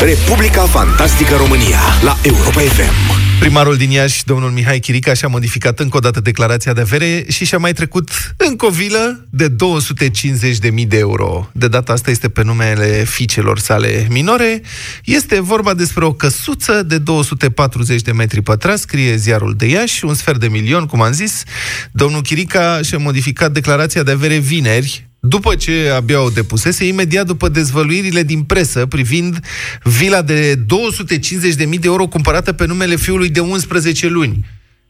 Republica Fantastică România la Europa FM. Primarul din Iași, domnul Mihai Chirica, și-a modificat încă o dată declarația de avere și și-a mai trecut încă o vilă de 250.000 de euro. De data asta este pe numele fiicelor sale minore. Este vorba despre o căsuță de 240 de metri pătrați, scrie ziarul de Iași, un sfert de milion, cum am zis. Domnul Chirica și-a modificat declarația de avere vineri, după ce abia o depusese, imediat după dezvăluirile din presă privind vila de 250.000 de euro cumpărată pe numele fiului de 11 luni,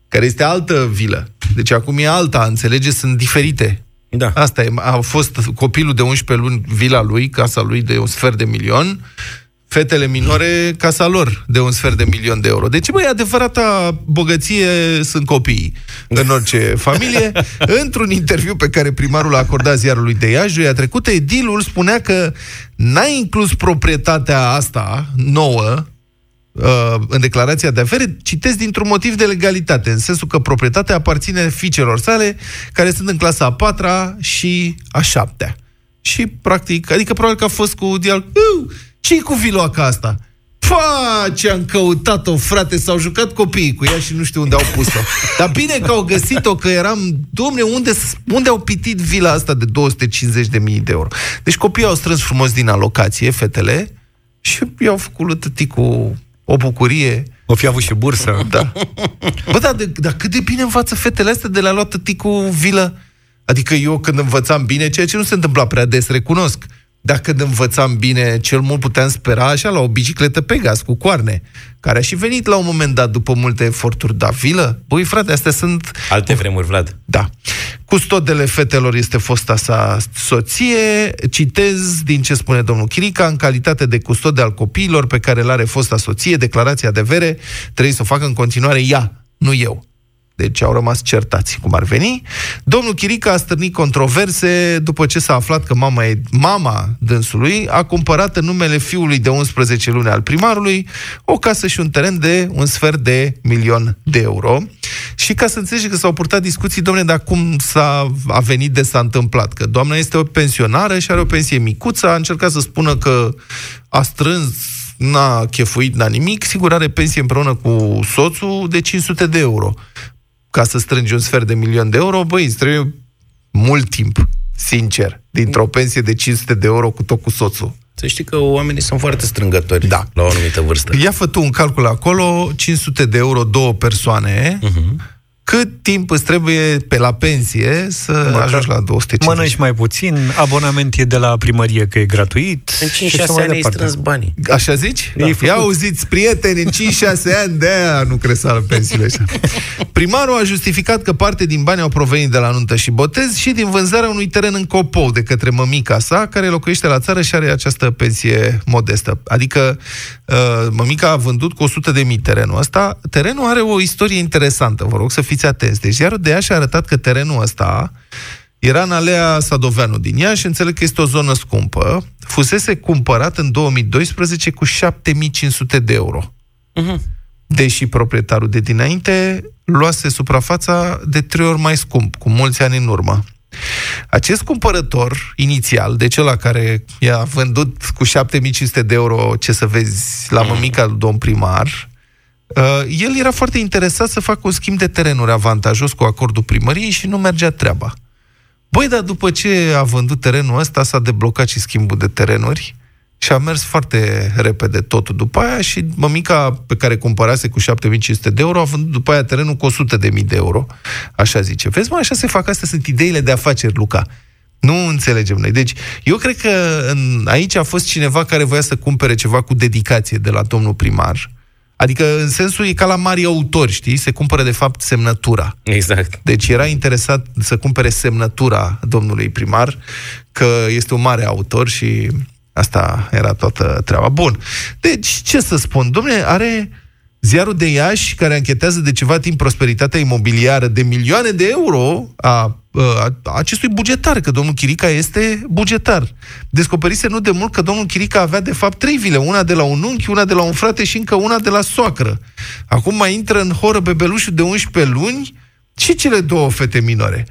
care este altă vilă. Deci acum e alta, înțelege, sunt diferite. Da. Asta e, a fost copilul de 11 luni, vila lui, casa lui de un sfert de milion, fetele minore, casa lor de un sfert de milion de euro. Deci, băi, adevărata bogăție sunt copiii în orice familie. Într-un interviu pe care primarul a acordat ziarului de Iași, joia trecută, edilul spunea că n-a inclus proprietatea asta nouă uh, în declarația de avere, citesc dintr-un motiv de legalitate, în sensul că proprietatea aparține fiicelor sale, care sunt în clasa a patra și a șaptea. Și, practic, adică probabil că a fost cu dialog, ce cu viloaca asta? Pa, ce am căutat-o, frate, s-au jucat copiii cu ea și nu știu unde au pus-o. Dar bine că au găsit-o, că eram, domne, unde, unde au pitit vila asta de 250.000 de euro? Deci copiii au strâns frumos din alocație, fetele, și i-au făcut lui tăticul o bucurie. O fi avut și bursă. Da. Bă, dar, de, dar cât de bine învață fetele astea de la luat tăticul vilă? Adică eu când învățam bine, ceea ce nu se întâmpla prea des, recunosc, dacă când învățam bine, cel mult puteam spera așa la o bicicletă pe gaz cu coarne, care a și venit la un moment dat după multe eforturi. Da, vilă? Băi, frate, astea sunt... Alte vremuri, Vlad. Da. Custodele fetelor este fosta sa soție. Citez din ce spune domnul Chirica, în calitate de custode al copiilor pe care le are fosta soție, declarația de vere trebuie să o facă în continuare ea, nu eu. Deci au rămas certați, cum ar veni. Domnul Chirica a stârnit controverse după ce s-a aflat că mama, e, mama dânsului a cumpărat în numele fiului de 11 luni al primarului o casă și un teren de un sfert de milion de euro. Și ca să înțelegi că s-au purtat discuții, domnule, dar cum s-a a venit de s-a întâmplat? Că doamna este o pensionară și are o pensie micuță, a încercat să spună că a strâns n-a chefuit, n-a nimic, sigur are pensie împreună cu soțul de 500 de euro ca să strângi un sfert de milion de euro, băi, îți trebuie mult timp, sincer, dintr-o pensie de 500 de euro cu tot cu soțul. Să știi că oamenii sunt foarte strângători da. la o anumită vârstă. Ia fă tu un calcul acolo, 500 de euro, două persoane, uh-huh cât timp îți trebuie pe la pensie să Măcar ajungi la 250. Mănânci mai puțin, abonament e de la primărie că e gratuit. În 5-6 ani ai strâns banii. Așa zici? Da. Ia auziți, prieteni, în 5-6 ani de aia nu la pensiile așa. Primarul a justificat că parte din bani au provenit de la nuntă și botez și din vânzarea unui teren în Copou de către mămica sa, care locuiește la țară și are această pensie modestă. Adică uh, mămica a vândut cu 100 de mii terenul ăsta. Terenul are o istorie interesantă, vă rog să fiți fiți atenți. Deci ziarul de Iași a arătat că terenul ăsta era în alea Sadoveanu din Iași, înțeleg că este o zonă scumpă, fusese cumpărat în 2012 cu 7500 de euro. Uh-huh. Deși proprietarul de dinainte luase suprafața de trei ori mai scump, cu mulți ani în urmă. Acest cumpărător inițial, de cel la care i-a vândut cu 7500 de euro, ce să vezi, la mămica lui domn primar, Uh, el era foarte interesat să facă un schimb de terenuri avantajos cu acordul primăriei și nu mergea treaba. Băi, dar după ce a vândut terenul ăsta, s-a deblocat și schimbul de terenuri și a mers foarte repede totul după aia și mămica pe care cumpărase cu 7500 de euro a vândut după aia terenul cu 100 de mii de euro. Așa zice. Vezi, mă, așa se fac, astea sunt ideile de afaceri, Luca. Nu înțelegem noi. Deci, eu cred că în, aici a fost cineva care voia să cumpere ceva cu dedicație de la domnul primar, Adică, în sensul, e ca la mari autori, știi? Se cumpără, de fapt, semnătura. Exact. Deci era interesat să cumpere semnătura domnului primar, că este un mare autor și asta era toată treaba. Bun. Deci, ce să spun? Domnule, are ziarul de Iași, care anchetează de ceva timp prosperitatea imobiliară de milioane de euro a acestui bugetar, că domnul Chirica este bugetar. Descoperise nu de mult că domnul Chirica avea de fapt trei vile, una de la un unchi, una de la un frate și încă una de la soacră. Acum mai intră în horă bebelușul de 11 luni și cele două fete minore.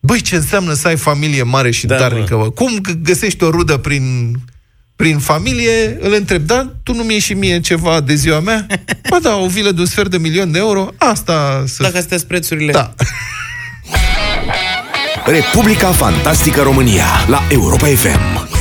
Băi, ce înseamnă să ai familie mare și da, darnică, bă? Cum găsești o rudă prin prin familie, îl întreb, da, tu nu mi și mie ceva de ziua mea? Ba da, o vilă de un sfert de milion de euro, asta să... Dacă astea sunt prețurile. Da. Republica Fantastică România la Europa FM.